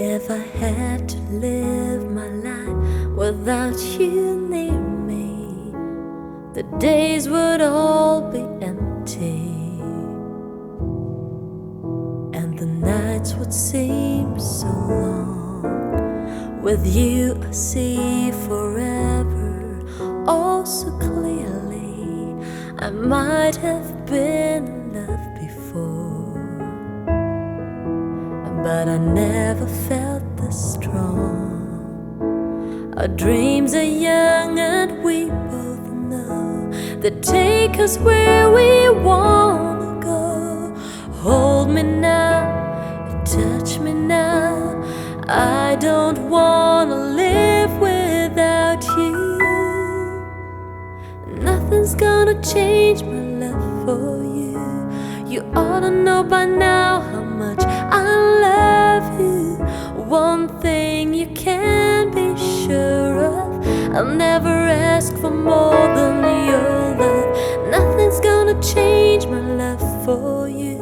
had to live my life without you near me, the days would all be empty, and the nights would seem so long. With you, I see forever, all so clearly. I might have been in love before, but I never felt this strong. Our dreams are young, and we both know that take us where we wanna go. Hold me now, touch me now. I don't wanna live without you. Nothing's gonna change my love for you. You ought to know by now much I love you. One thing you can be sure of I'll never ask for more than your love. Nothing's gonna change my love for you.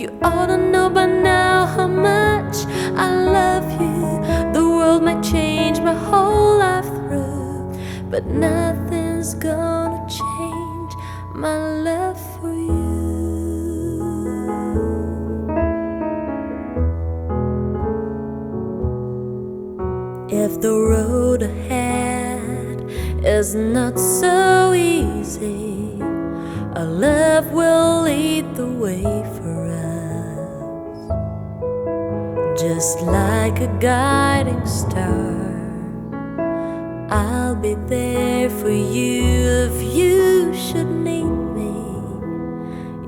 You ought to know by now how much I love you. The world might change my whole life through, but nothing's gonna change my love for you. Road ahead is not so easy, our love will lead the way for us. Just like a guiding star, I'll be there for you if you should need me.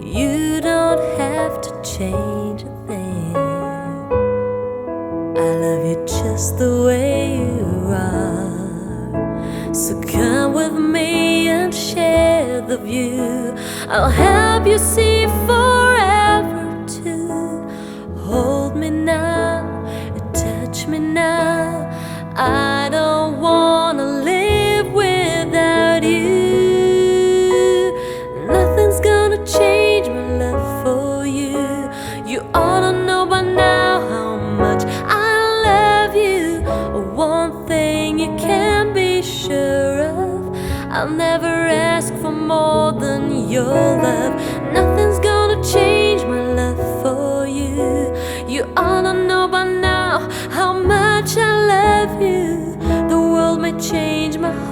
You don't have to change a thing. I love you just the way So come with me and share the view. I'll help you see forever I'll never ask for more than your love. Nothing's gonna change my love for you. You ought to know by now how much I love you. The world may change my whole